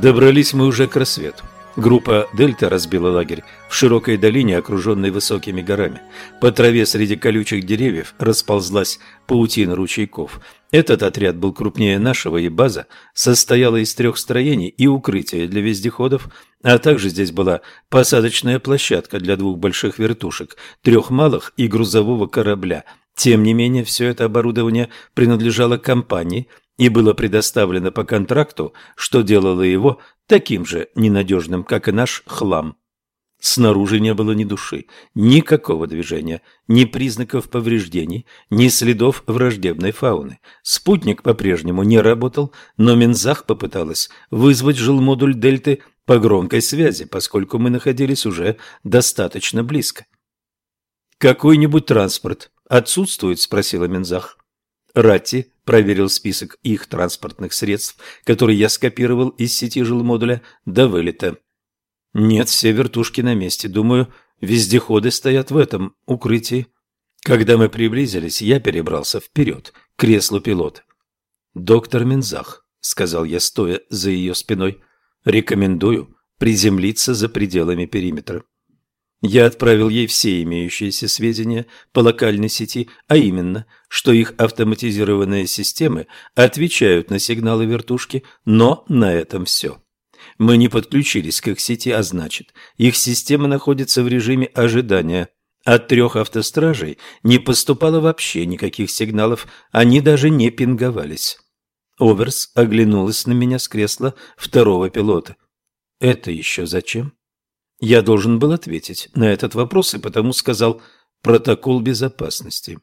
Добрались мы уже к рассвету. Группа «Дельта» разбила лагерь в широкой долине, окруженной высокими горами. По траве среди колючих деревьев расползлась паутина ручейков. Этот отряд был крупнее нашего, и база состояла из трех строений и укрытия для вездеходов, а также здесь была посадочная площадка для двух больших вертушек, трех малых и грузового корабля. Тем не менее, все это оборудование принадлежало компании и было предоставлено по контракту, что делало его таким же ненадежным, как и наш хлам. Снаружи не было ни души, никакого движения, ни признаков повреждений, ни следов враждебной фауны. Спутник по-прежнему не работал, но Минзах попыталась вызвать жилмодуль Дельты по громкой связи, поскольку мы находились уже достаточно близко. «Какой-нибудь транспорт отсутствует?» – спросила Минзах. Ратти проверил список их транспортных средств, которые я скопировал из сети жилмодуля до вылета. Нет, все вертушки на месте. Думаю, вездеходы стоят в этом укрытии. Когда мы приблизились, я перебрался вперед, к креслу пилота. «Доктор Минзах», — сказал я, стоя за ее спиной, — «рекомендую приземлиться за пределами периметра». Я отправил ей все имеющиеся сведения по локальной сети, а именно, что их автоматизированные системы отвечают на сигналы вертушки, но на этом все. Мы не подключились к их сети, а значит, их система находится в режиме ожидания. От трех автостражей не поступало вообще никаких сигналов, они даже не пинговались. Оверс оглянулась на меня с кресла второго пилота. «Это еще зачем?» Я должен был ответить на этот вопрос и потому сказал «протокол безопасности».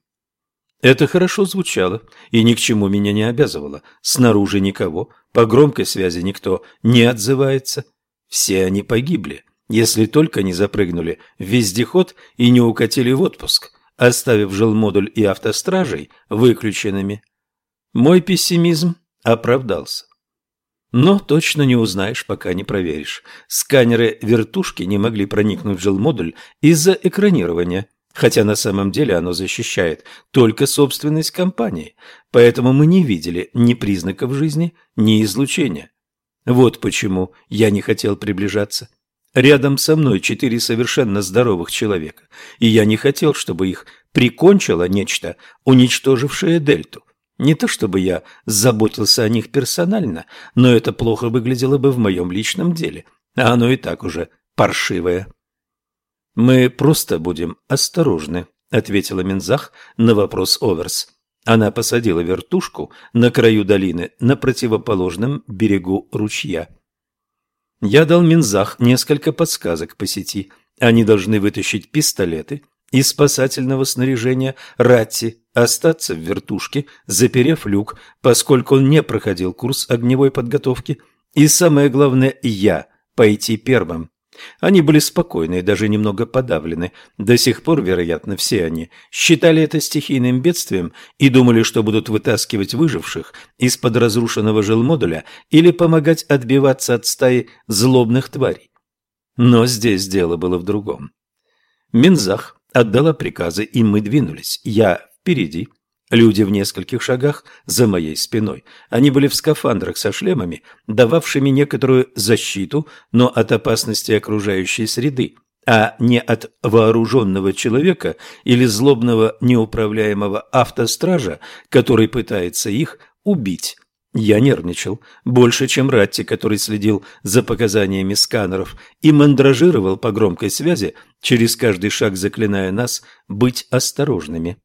Это хорошо звучало и ни к чему меня не обязывало. Снаружи никого, по громкой связи никто не отзывается. Все они погибли, если только не запрыгнули в вездеход и не укатили в отпуск, оставив жилмодуль и автостражей выключенными. Мой пессимизм оправдался. Но точно не узнаешь, пока не проверишь. Сканеры вертушки не могли проникнуть в жилмодуль из-за экранирования, хотя на самом деле оно защищает только собственность компании, поэтому мы не видели ни признаков жизни, ни излучения. Вот почему я не хотел приближаться. Рядом со мной четыре совершенно здоровых человека, и я не хотел, чтобы их прикончило нечто, уничтожившее дельту. Не то чтобы я заботился о них персонально, но это плохо выглядело бы в моем личном деле, а оно и так уже паршивое. «Мы просто будем осторожны», — ответила Минзах на вопрос Оверс. Она посадила вертушку на краю долины на противоположном берегу ручья. Я дал Минзах несколько подсказок по сети. Они должны вытащить пистолеты из спасательного снаряжения Ратти остаться в вертушке, заперев люк, поскольку он не проходил курс огневой подготовки, и самое главное, я пойти первым. Они были спокойны и даже немного подавлены. До сих пор, вероятно, все они считали это стихийным бедствием и думали, что будут вытаскивать выживших из-под разрушенного жилмодуля или помогать отбиваться от стаи злобных тварей. Но здесь дело было в другом. Минзах отдала приказы, и мы двинулись. Я впереди. Люди в нескольких шагах за моей спиной. Они были в скафандрах со шлемами, дававшими некоторую защиту, но от опасности окружающей среды, а не от вооруженного человека или злобного неуправляемого автостража, который пытается их убить. Я нервничал больше, чем Ратти, который следил за показаниями сканеров и мандражировал по громкой связи, через каждый шаг заклиная нас быть осторожными.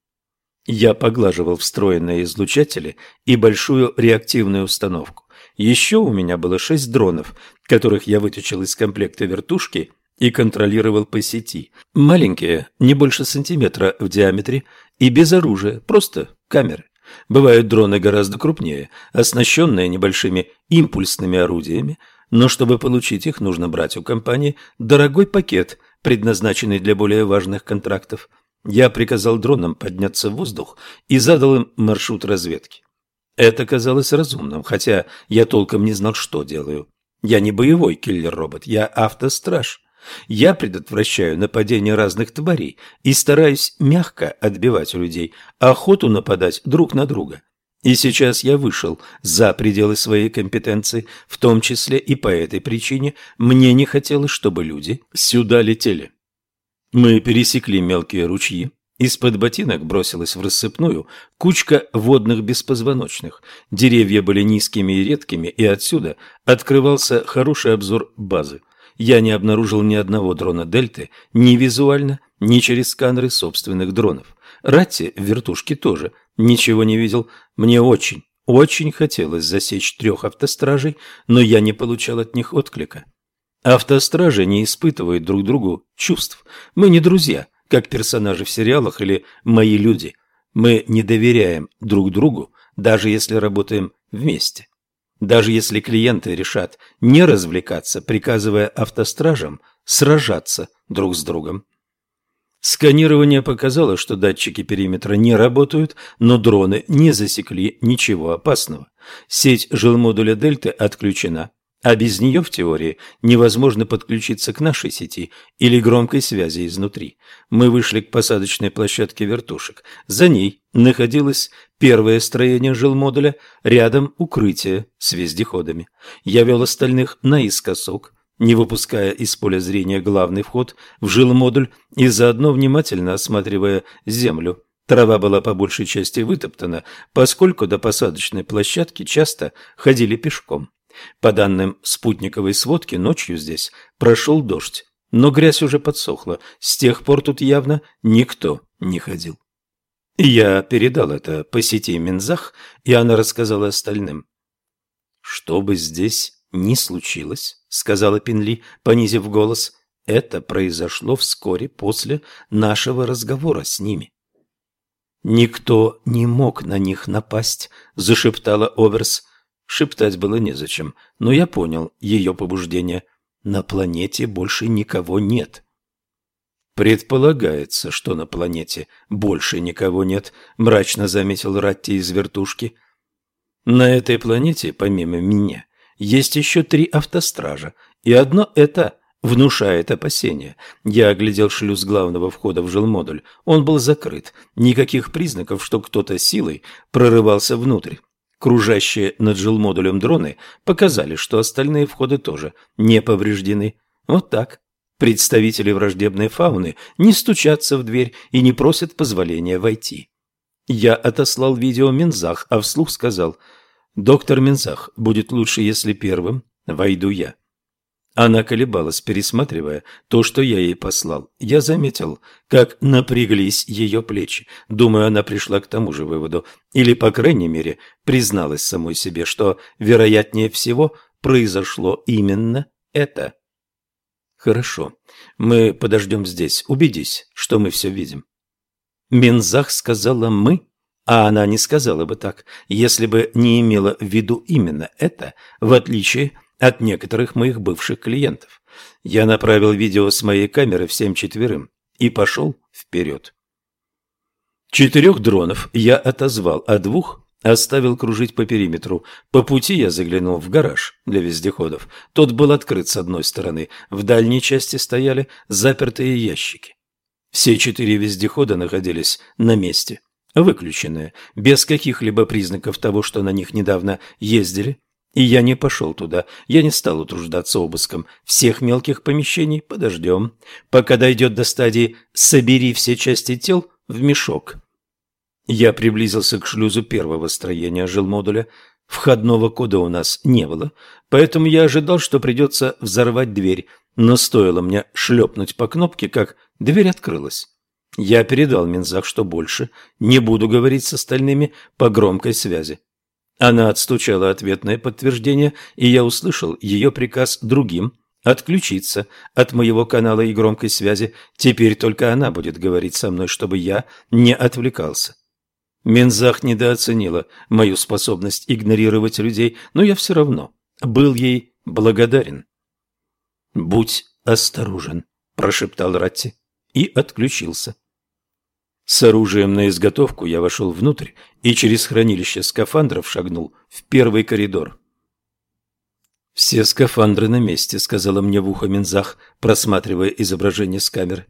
Я поглаживал встроенные излучатели и большую реактивную установку. Еще у меня было шесть дронов, которых я вытащил из комплекта вертушки и контролировал по сети. Маленькие, не больше сантиметра в диаметре и без оружия, просто камеры. Бывают дроны гораздо крупнее, оснащенные небольшими импульсными орудиями, но чтобы получить их, нужно брать у компании дорогой пакет, предназначенный для более важных контрактов – я приказал дронам подняться в воздух и задал им маршрут разведки. Это казалось разумным, хотя я толком не знал, что делаю. Я не боевой киллер-робот, я автостраж. Я предотвращаю нападения разных тварей и стараюсь мягко отбивать у людей охоту нападать друг на друга. И сейчас я вышел за пределы своей компетенции, в том числе и по этой причине мне не хотелось, чтобы люди сюда летели. Мы пересекли мелкие ручьи. Из-под ботинок бросилась в рассыпную кучка водных беспозвоночных. Деревья были низкими и редкими, и отсюда открывался хороший обзор базы. Я не обнаружил ни одного дрона Дельты, ни визуально, ни через сканеры собственных дронов. Ратти в вертушке тоже ничего не видел. Мне очень, очень хотелось засечь трех автостражей, но я не получал от них отклика. Автостражи не испытывают друг другу чувств. Мы не друзья, как персонажи в сериалах или мои люди. Мы не доверяем друг другу, даже если работаем вместе. Даже если клиенты решат не развлекаться, приказывая автостражам сражаться друг с другом. Сканирование показало, что датчики периметра не работают, но дроны не засекли ничего опасного. Сеть жилмодуля Дельты отключена, а без нее в теории невозможно подключиться к нашей сети или громкой связи изнутри. Мы вышли к посадочной площадке вертушек. За ней находилось первое строение жилмодуля, рядом укрытие с вездеходами. Я вел остальных наискосок, не выпуская из поля зрения главный вход в жилмодуль и заодно внимательно осматривая землю. Трава была по большей части вытоптана, поскольку до посадочной площадки часто ходили пешком. По данным спутниковой сводки, ночью здесь прошел дождь, но грязь уже подсохла, с тех пор тут явно никто не ходил. Я передал это по сети Минзах, и она рассказала остальным. Что бы здесь ни случилось, сказала Пинли, понизив голос. Это произошло вскоре после нашего разговора с ними. Никто не мог на них напасть, зашептала Оверс. Шептать было незачем, но я понял ее побуждение. На планете больше никого нет. Предполагается, что на планете больше никого нет, мрачно заметил Ратти из вертушки. На этой планете, помимо меня, есть еще три автостража, и одно это внушает опасения. Я оглядел шлюз главного входа в жилмодуль. Он был закрыт. Никаких признаков, что кто-то силой прорывался внутрь. Кружащие над жилмодулем дроны показали, что остальные входы тоже не повреждены. Вот так. Представители враждебной фауны не стучатся в дверь и не просят позволения войти. Я отослал видео Минзах, а вслух сказал – Доктор Мензах, будет лучше, если первым войду я. Она колебалась, пересматривая то, что я ей послал. Я заметил, как напряглись ее плечи. Думаю, она пришла к тому же выводу. Или, по крайней мере, призналась самой себе, что, вероятнее всего, произошло именно это. Хорошо, мы подождем здесь. Убедись, что мы все видим. Мензах сказала «мы», а она не сказала бы так, если бы не имела в виду именно это, в отличие от некоторых моих бывших клиентов. Я направил видео с моей камеры всем четверым и пошел вперед. Четырех дронов я отозвал, а двух оставил кружить по периметру. По пути я заглянул в гараж для вездеходов. Тот был открыт с одной стороны, в дальней части стояли запертые ящики. Все четыре вездехода находились на месте выключенные, без каких-либо признаков того, что на них недавно ездили. И я не пошел туда, я не стал утруждаться обыском всех мелких помещений, подождем, пока дойдет до стадии «собери все части тел в мешок». Я приблизился к шлюзу первого строения жилмодуля. Входного кода у нас не было, поэтому я ожидал, что придется взорвать дверь, но стоило мне шлепнуть по кнопке, как дверь открылась. Я передал Минзах, что больше не буду говорить с остальными по громкой связи. Она отстучала ответное подтверждение, и я услышал ее приказ другим отключиться от моего канала и громкой связи. Теперь только она будет говорить со мной, чтобы я не отвлекался. Минзах недооценила мою способность игнорировать людей, но я все равно был ей благодарен. «Будь осторожен», – прошептал Ратти и отключился. С оружием на изготовку я вошел внутрь и через хранилище скафандров шагнул в первый коридор. «Все скафандры на месте», — сказала мне в ухо Минзах, просматривая изображение с камеры.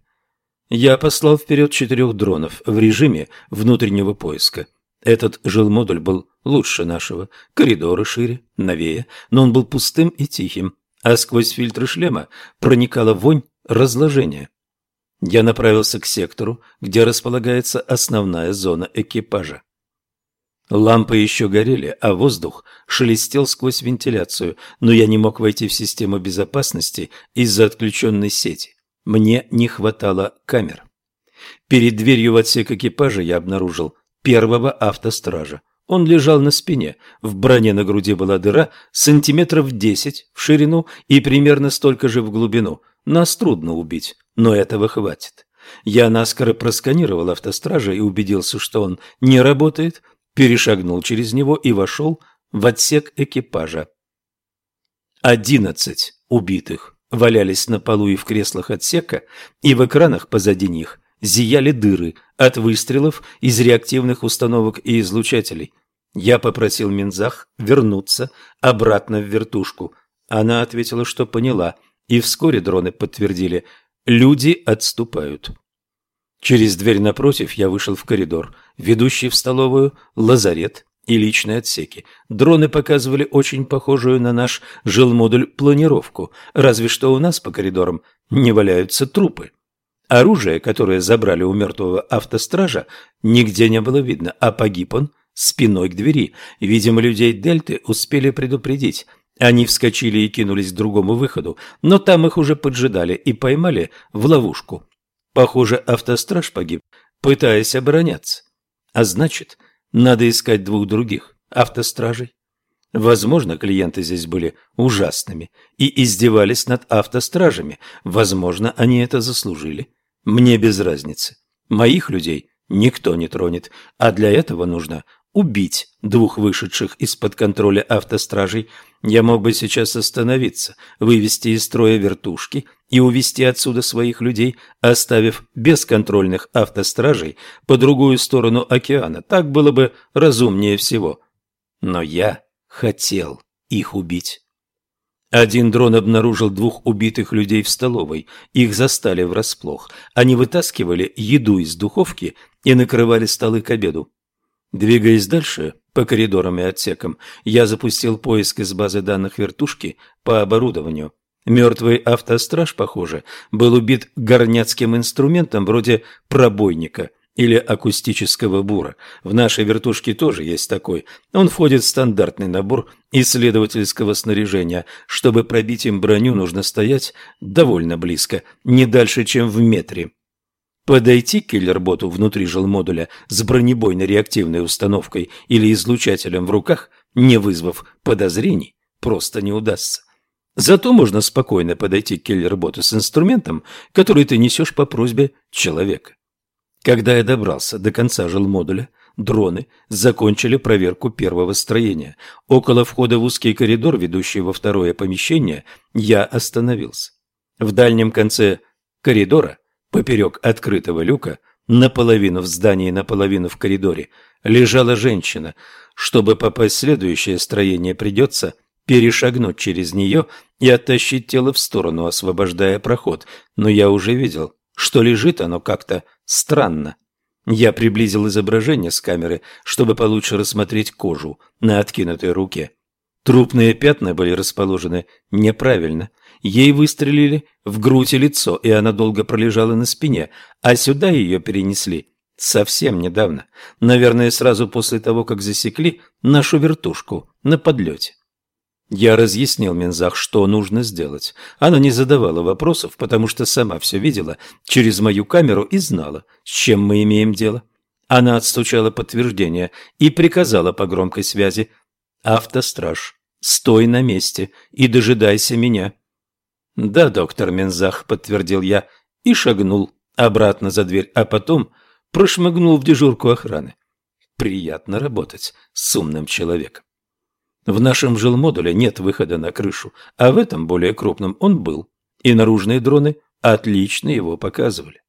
Я послал вперед четырех дронов в режиме внутреннего поиска. Этот жилмодуль был лучше нашего, коридоры шире, новее, но он был пустым и тихим, а сквозь фильтры шлема проникала вонь разложения. Я направился к сектору, где располагается основная зона экипажа. Лампы еще горели, а воздух шелестел сквозь вентиляцию, но я не мог войти в систему безопасности из-за отключенной сети. Мне не хватало камер. Перед дверью в отсек экипажа я обнаружил первого автостража. Он лежал на спине, в броне на груди была дыра сантиметров десять в ширину и примерно столько же в глубину. Нас трудно убить, но этого хватит. Я наскоро просканировал автостража и убедился, что он не работает, перешагнул через него и вошел в отсек экипажа. Одиннадцать убитых валялись на полу и в креслах отсека, и в экранах позади них зияли дыры от выстрелов из реактивных установок и излучателей. Я попросил Минзах вернуться обратно в вертушку. Она ответила, что поняла, и вскоре дроны подтвердили – люди отступают. Через дверь напротив я вышел в коридор, ведущий в столовую, лазарет и личные отсеки. Дроны показывали очень похожую на наш жилмодуль планировку, разве что у нас по коридорам не валяются трупы. Оружие, которое забрали у мертвого автостража, нигде не было видно, а погиб он спиной к двери. Видимо, людей Дельты успели предупредить. Они вскочили и кинулись к другому выходу, но там их уже поджидали и поймали в ловушку. Похоже, автостраж погиб, пытаясь обороняться. А значит, надо искать двух других автостражей. Возможно, клиенты здесь были ужасными и издевались над автостражами. Возможно, они это заслужили. Мне без разницы. Моих людей никто не тронет, а для этого нужно убить двух вышедших из-под контроля автостражей. Я мог бы сейчас остановиться, вывести из строя вертушки и увести отсюда своих людей, оставив бесконтрольных автостражей по другую сторону океана. Так было бы разумнее всего. Но я хотел их убить. Один дрон обнаружил двух убитых людей в столовой. Их застали врасплох. Они вытаскивали еду из духовки и накрывали столы к обеду. Двигаясь дальше по коридорам и отсекам, я запустил поиск из базы данных вертушки по оборудованию. Мертвый автостраж, похоже, был убит горняцким инструментом вроде пробойника или акустического бура. В нашей вертушке тоже есть такой. Он входит в стандартный набор исследовательского снаряжения. Чтобы пробить им броню, нужно стоять довольно близко, не дальше, чем в метре. Подойти к киллер-боту внутри жилмодуля с бронебойной реактивной установкой или излучателем в руках, не вызвав подозрений, просто не удастся. Зато можно спокойно подойти к киллер-боту с инструментом, который ты несешь по просьбе человека. Когда я добрался до конца жилмодуля, дроны закончили проверку первого строения. Около входа в узкий коридор, ведущий во второе помещение, я остановился. В дальнем конце коридора, поперек открытого люка, наполовину в здании, наполовину в коридоре, лежала женщина. Чтобы попасть в следующее строение, придется перешагнуть через нее и оттащить тело в сторону, освобождая проход. Но я уже видел, что лежит оно как-то странно. Я приблизил изображение с камеры, чтобы получше рассмотреть кожу на откинутой руке. Трупные пятна были расположены неправильно. Ей выстрелили в грудь и лицо, и она долго пролежала на спине, а сюда ее перенесли совсем недавно. Наверное, сразу после того, как засекли нашу вертушку на подлете. Я разъяснил Минзах, что нужно сделать. Она не задавала вопросов, потому что сама все видела через мою камеру и знала, с чем мы имеем дело. Она отстучала подтверждение и приказала по громкой связи «Автостраж, стой на месте и дожидайся меня». «Да, доктор Минзах», — подтвердил я и шагнул обратно за дверь, а потом прошмыгнул в дежурку охраны. Приятно работать с умным человеком. В нашем жилмодуле нет выхода на крышу, а в этом более крупном он был, и наружные дроны отлично его показывали.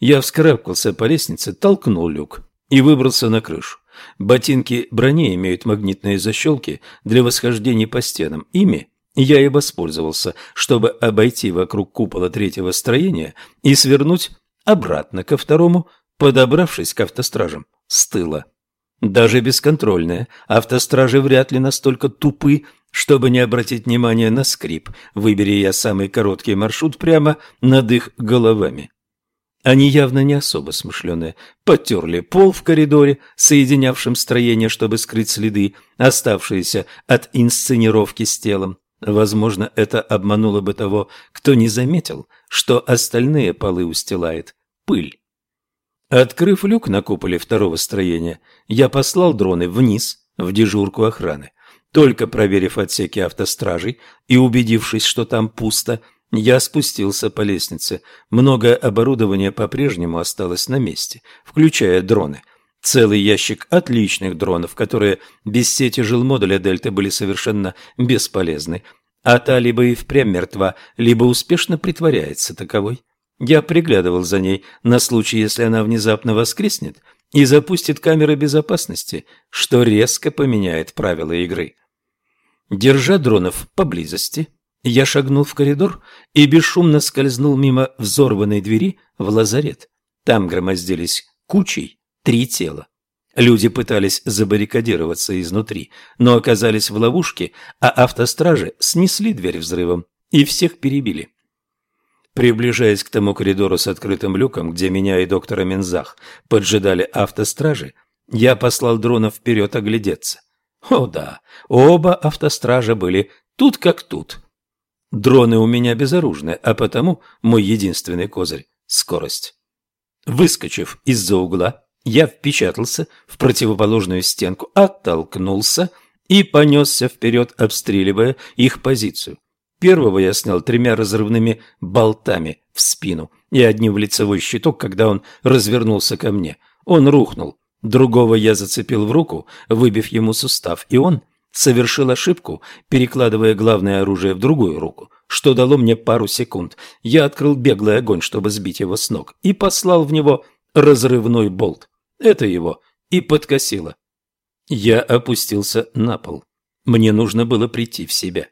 Я вскарабкался по лестнице, толкнул люк и выбрался на крышу. Ботинки брони имеют магнитные защелки для восхождения по стенам. Ими я и воспользовался, чтобы обойти вокруг купола третьего строения и свернуть обратно ко второму, подобравшись к автостражам с тыла. даже бесконтрольные. Автостражи вряд ли настолько тупы, чтобы не обратить внимания на скрип, выбери я самый короткий маршрут прямо над их головами. Они явно не особо смышленые. Потерли пол в коридоре, соединявшем строение, чтобы скрыть следы, оставшиеся от инсценировки с телом. Возможно, это обмануло бы того, кто не заметил, что остальные полы устилает пыль. Открыв люк на куполе второго строения, я послал дроны вниз, в дежурку охраны. Только проверив отсеки автостражей и убедившись, что там пусто, я спустился по лестнице. Многое оборудование по-прежнему осталось на месте, включая дроны. Целый ящик отличных дронов, которые без сети жилмодуля Дельты были совершенно бесполезны. А та либо и впрямь мертва, либо успешно притворяется таковой. Я приглядывал за ней на случай, если она внезапно воскреснет и запустит камеры безопасности, что резко поменяет правила игры. Держа дронов поблизости, я шагнул в коридор и бесшумно скользнул мимо взорванной двери в лазарет. Там громоздились кучей три тела. Люди пытались забаррикадироваться изнутри, но оказались в ловушке, а автостражи снесли дверь взрывом и всех перебили. Приближаясь к тому коридору с открытым люком, где меня и доктора Мензах поджидали автостражи, я послал дрона вперед оглядеться. О да, оба автостража были тут как тут. Дроны у меня безоружны, а потому мой единственный козырь – скорость. Выскочив из-за угла, я впечатался в противоположную стенку, оттолкнулся и понесся вперед, обстреливая их позицию. Первого я снял тремя разрывными болтами в спину и одним в лицевой щиток, когда он развернулся ко мне. Он рухнул, Другого я зацепил в руку, выбив ему сустав, и он совершил ошибку, перекладывая главное оружие в другую руку, что дало мне пару секунд. Я открыл беглый огонь, чтобы сбить его с ног, и послал в него разрывной болт. Это его и подкосило. Я опустился на пол. Мне нужно было прийти в себя.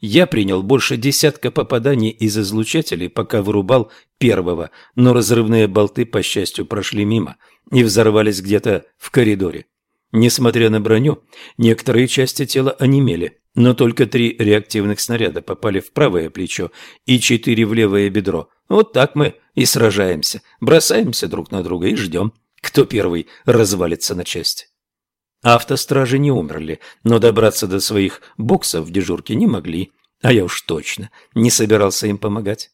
Я принял больше десятка попаданий из излучателей, пока вырубал первого, но разрывные болты, по счастью, прошли мимо и взорвались где-то в коридоре. Несмотря на броню, некоторые части тела онемели, но только три реактивных снаряда попали в правое плечо и четыре в левое бедро. Вот так мы и сражаемся, бросаемся друг на друга и ждем, кто первый развалится на части. Автостражи не умерли, но добраться до своих боксов в дежурке не могли, а я уж точно не собирался им помогать.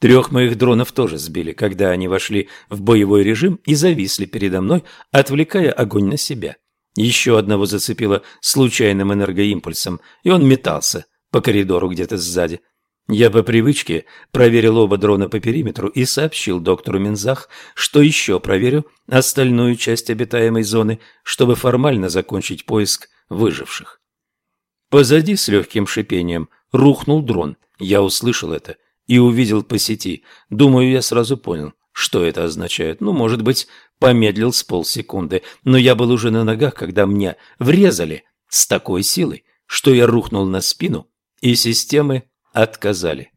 Трех моих дронов тоже сбили, когда они вошли в боевой режим и зависли передо мной, отвлекая огонь на себя. Еще одного зацепило случайным энергоимпульсом, и он метался по коридору где-то сзади. Я по привычке проверил оба дрона по периметру и сообщил доктору Минзах, что еще проверю остальную часть обитаемой зоны, чтобы формально закончить поиск выживших. Позади с легким шипением рухнул дрон. Я услышал это и увидел по сети. Думаю, я сразу понял, что это означает. Ну, может быть, помедлил с полсекунды, но я был уже на ногах, когда мне врезали с такой силой, что я рухнул на спину, и системы отказали.